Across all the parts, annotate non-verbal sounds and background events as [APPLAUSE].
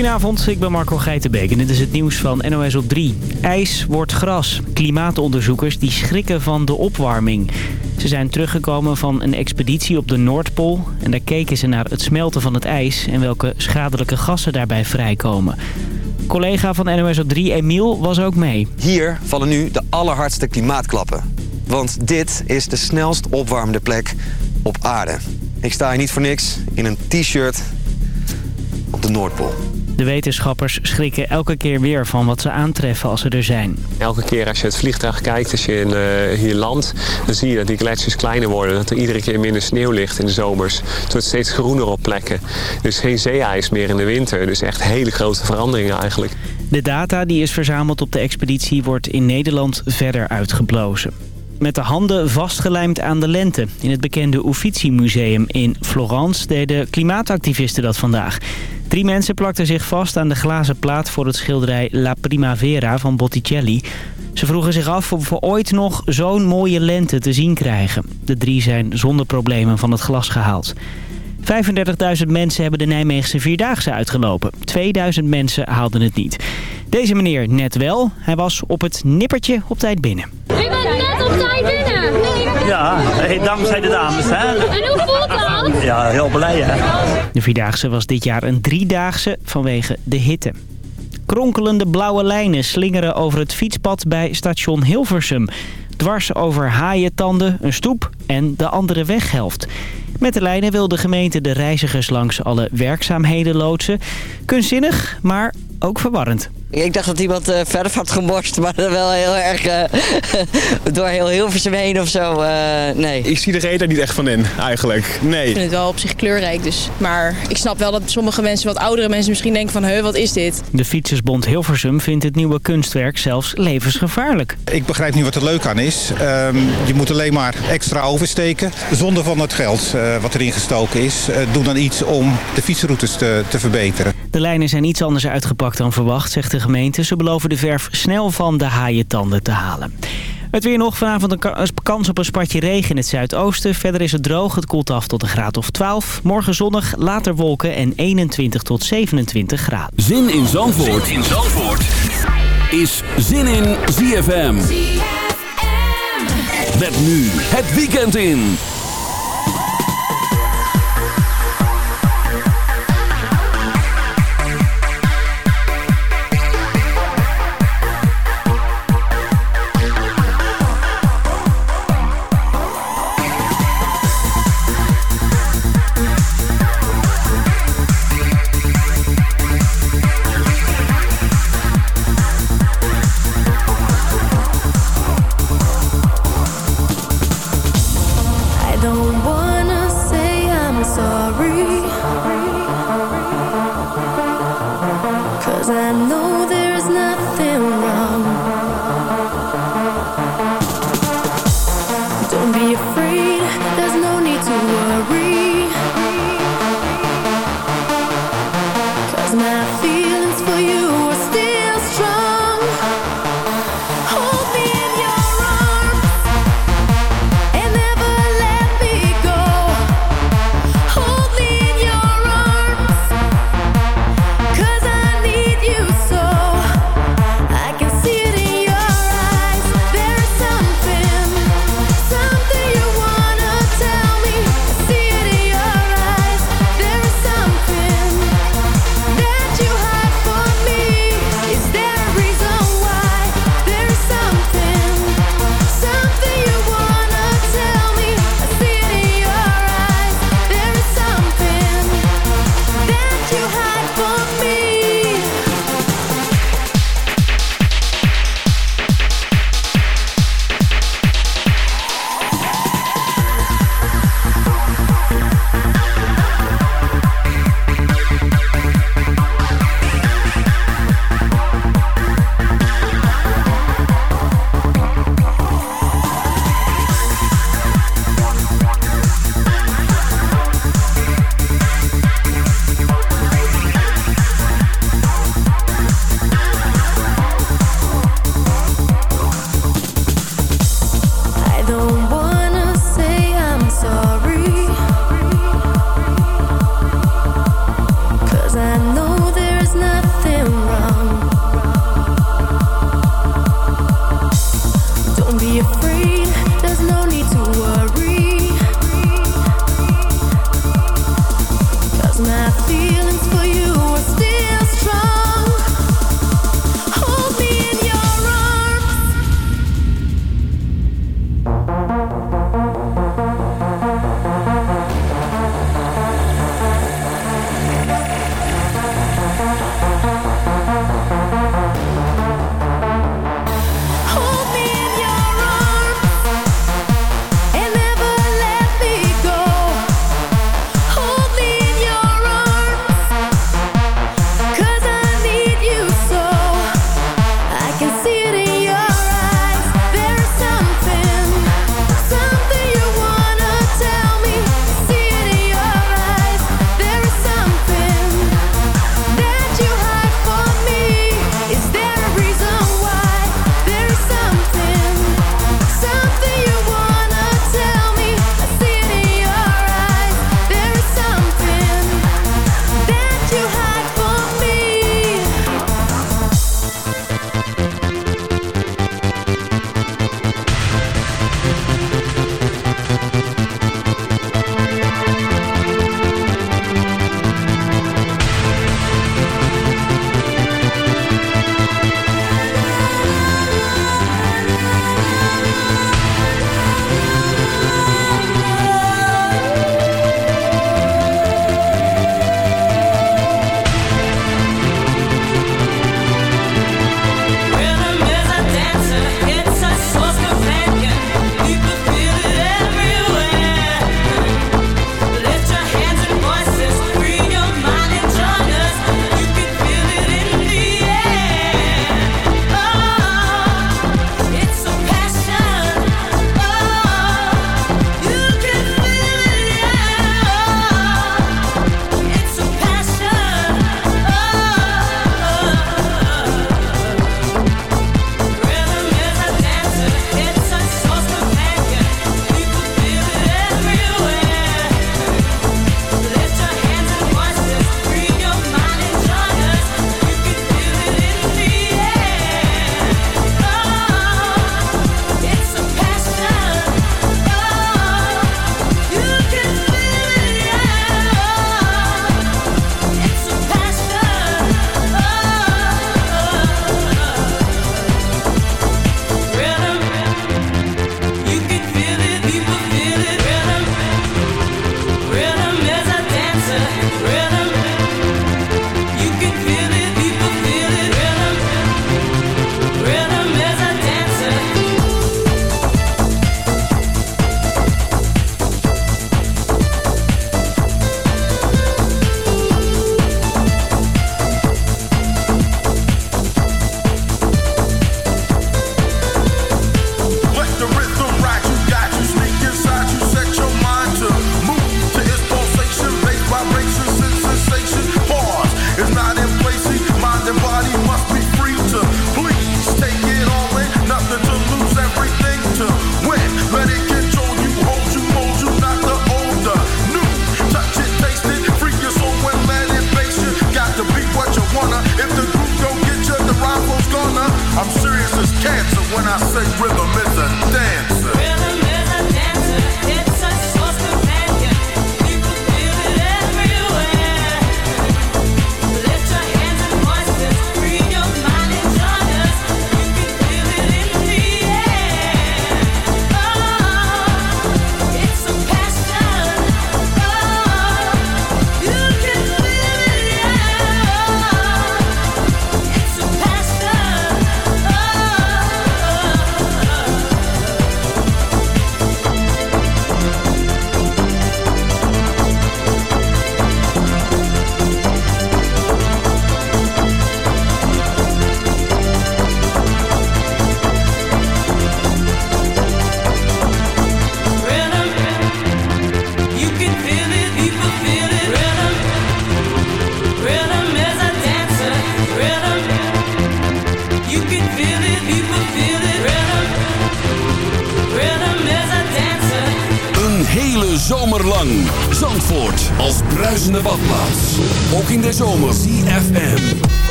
Goedenavond, ik ben Marco Geitenbeek en dit is het nieuws van NOS op 3. IJs wordt gras. Klimaatonderzoekers die schrikken van de opwarming. Ze zijn teruggekomen van een expeditie op de Noordpool... en daar keken ze naar het smelten van het ijs... en welke schadelijke gassen daarbij vrijkomen. Collega van NOS op 3, Emiel, was ook mee. Hier vallen nu de allerhardste klimaatklappen. Want dit is de snelst opwarmende plek op aarde. Ik sta hier niet voor niks in een t-shirt op de Noordpool. De wetenschappers schrikken elke keer weer van wat ze aantreffen als ze er zijn. Elke keer als je het vliegtuig kijkt, als je in, uh, hier landt... dan zie je dat die gletsjers kleiner worden. Dat er iedere keer minder sneeuw ligt in de zomers. Het wordt steeds groener op plekken. Dus geen zeeijs meer in de winter. Dus echt hele grote veranderingen eigenlijk. De data die is verzameld op de expeditie wordt in Nederland verder uitgeplozen met de handen vastgelijmd aan de lente. In het bekende Uffizi-museum in Florence deden klimaatactivisten dat vandaag. Drie mensen plakten zich vast aan de glazen plaat voor het schilderij La Primavera van Botticelli. Ze vroegen zich af of we ooit nog zo'n mooie lente te zien krijgen. De drie zijn zonder problemen van het glas gehaald. 35.000 mensen hebben de Nijmeegse Vierdaagse uitgelopen. 2000 mensen haalden het niet. Deze meneer net wel. Hij was op het nippertje op tijd binnen. U bent net op tijd binnen. Ja, dankzij de dames. Hè? En hoe voelt dat? Ja, heel blij hè. De Vierdaagse was dit jaar een driedaagse vanwege de hitte. Kronkelende blauwe lijnen slingeren over het fietspad bij station Hilversum. Dwars over haaientanden, een stoep en de andere weghelft. Met de lijnen wil de gemeente de reizigers langs alle werkzaamheden loodsen. Kunstzinnig, maar ook verwarrend. Ik dacht dat iemand uh, verf had gemorst, maar [LAUGHS] wel heel erg uh, [LAUGHS] door heel Hilversum heen of zo. Uh, nee. Ik zie de reden niet echt van in, eigenlijk. Nee. Ik vind het wel op zich kleurrijk, dus. Maar ik snap wel dat sommige mensen, wat oudere mensen, misschien denken van... Heu, wat is dit? De Fietsersbond Hilversum vindt het nieuwe kunstwerk zelfs levensgevaarlijk. Ik begrijp niet wat er leuk aan is. Um, je moet alleen maar extra oversteken. Zonder van het geld wat erin gestoken is. doe dan iets om de fietsroutes te, te verbeteren. De lijnen zijn iets anders uitgepakt dan verwacht, zegt de gemeente. Ze beloven de verf snel van de haaientanden te halen. Het weer nog. Vanavond een kans op een spatje regen in het zuidoosten. Verder is het droog. Het koelt af tot een graad of 12. Morgen zonnig, later wolken en 21 tot 27 graden. Zin in Zandvoort, zin in Zandvoort. is Zin in ZFM. ZFM. Met nu het weekend in.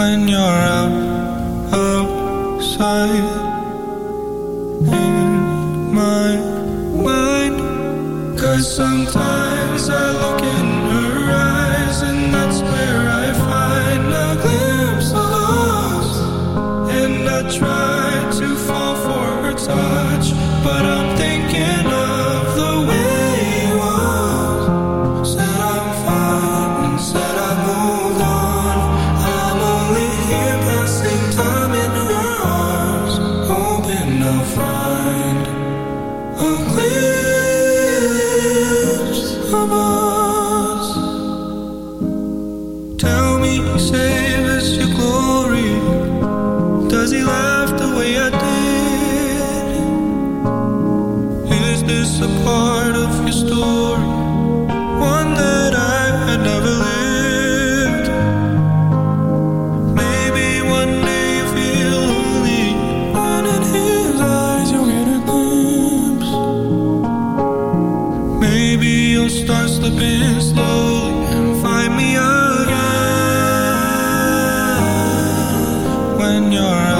when you're out outside in my mind. Cause sometimes I look at Maybe you'll start slipping slowly and find me again when you're out.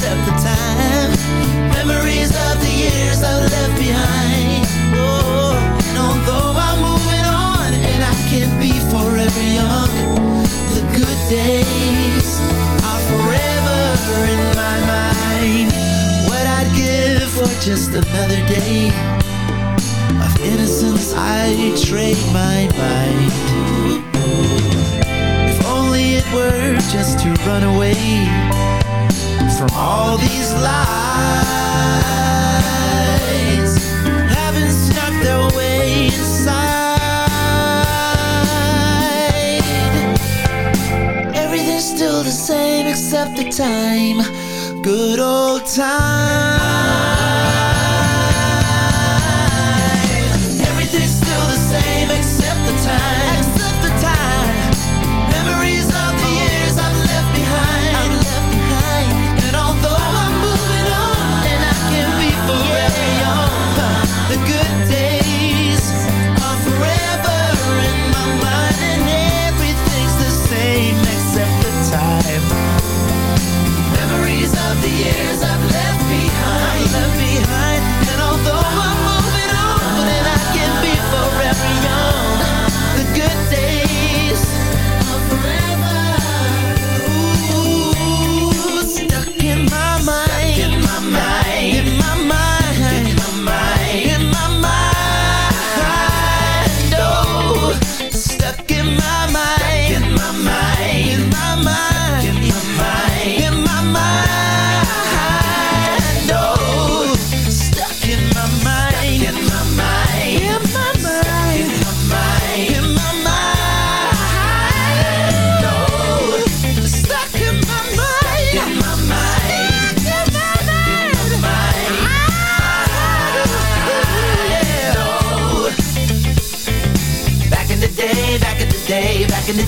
except the time. Memories of the years I left behind. Oh, and although I'm moving on and I can't be forever young, the good days are forever in my mind. What I'd give for just another day of innocence, I trade my mind. If only it were just to run away from all these lies having snuck their way inside. Everything's still the same except the time. Good old time.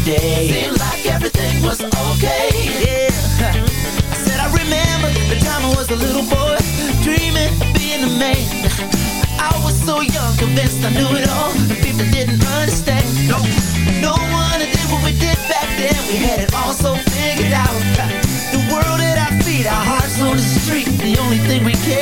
Day, back in Seemed like everything was okay. Yeah. [LAUGHS] I said I remember the time I was a little boy Dreaming of being a man. [LAUGHS] I was so young, convinced I knew it all. The people didn't understand. No, no one did what we did back then. We had it all so figured out. The world at our feet, our hearts on the street. The only thing we cared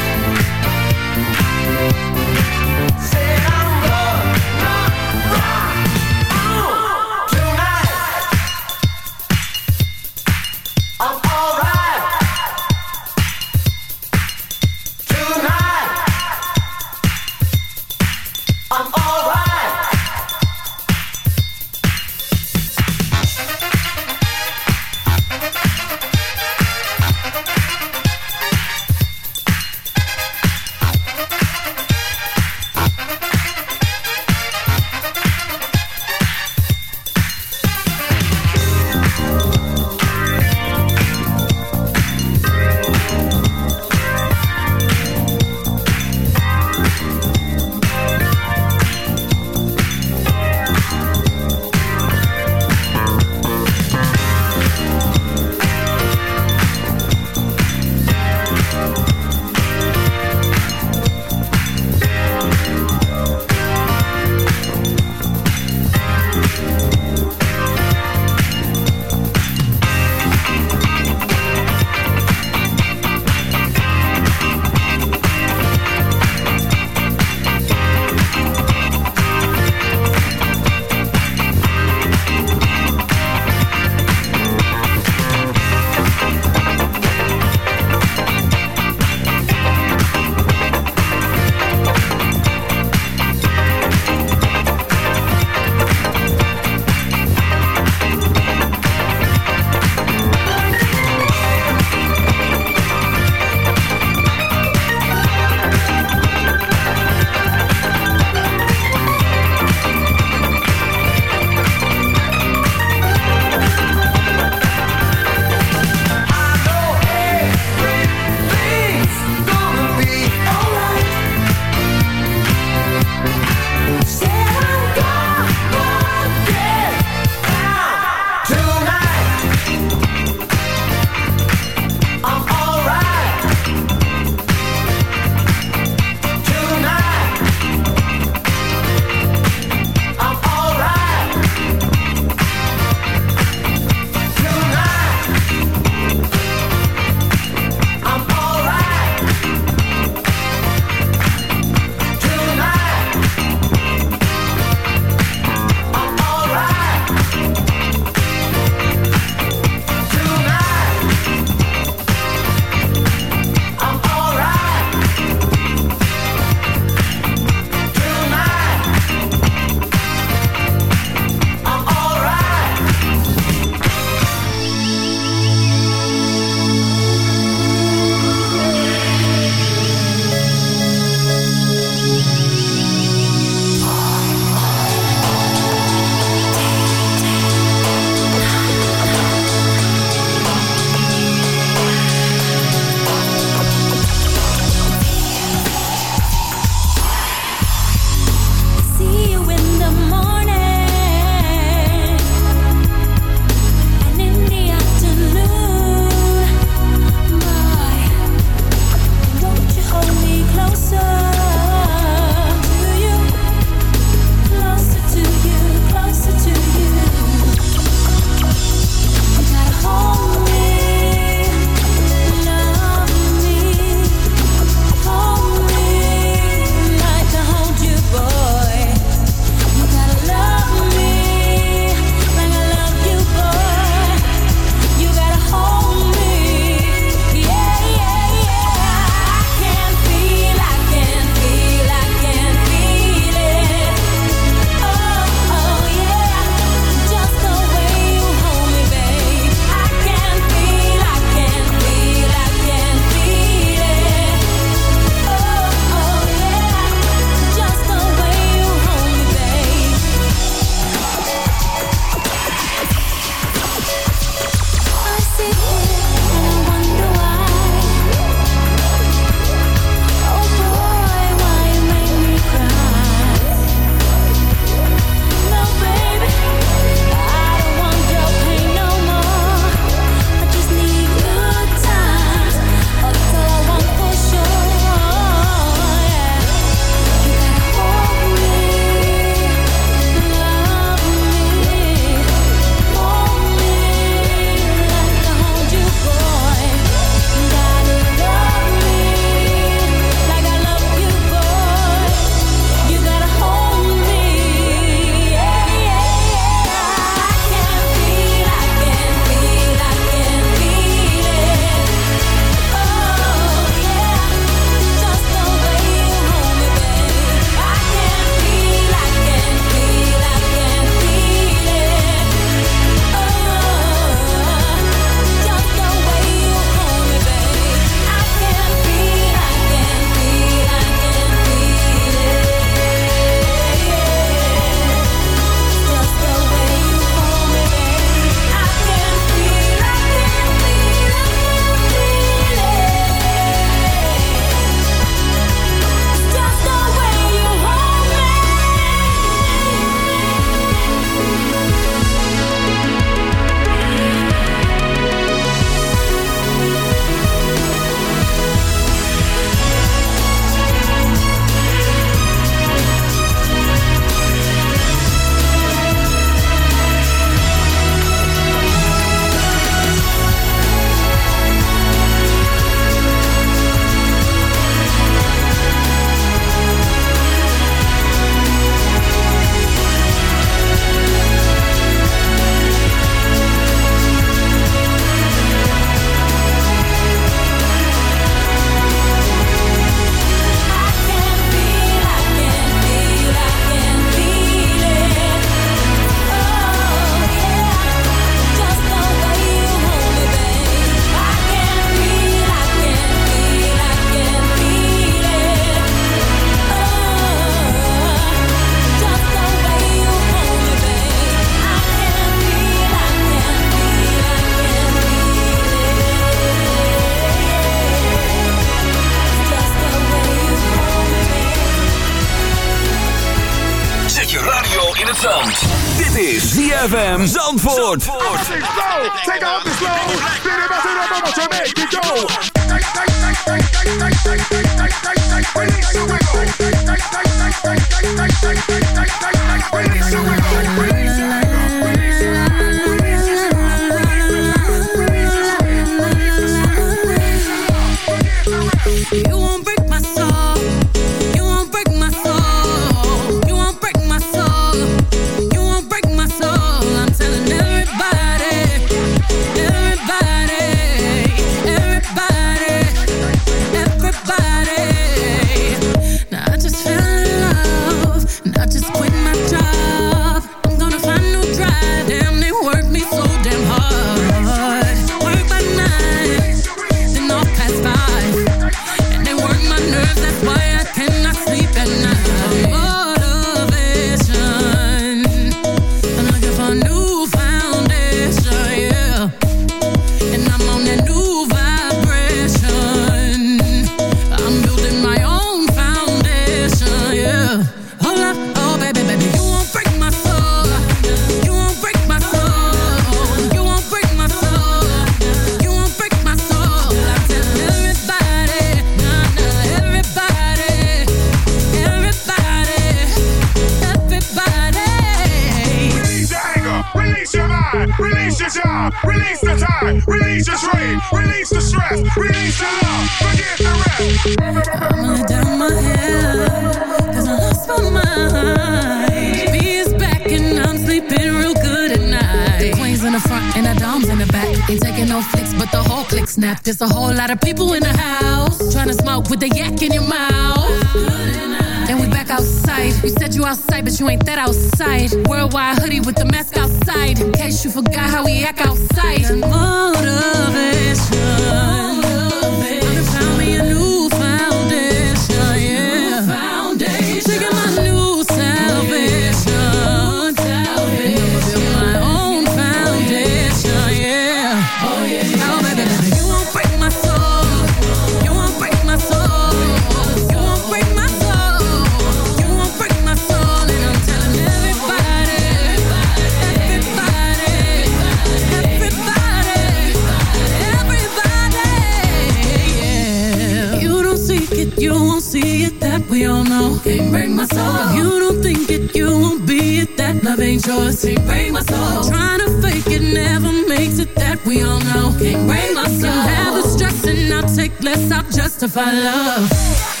jealousy. break my soul. Trying to fake it never makes it that we all know. Can't break my soul. Can have the stress and I'll take less. I'll justify love.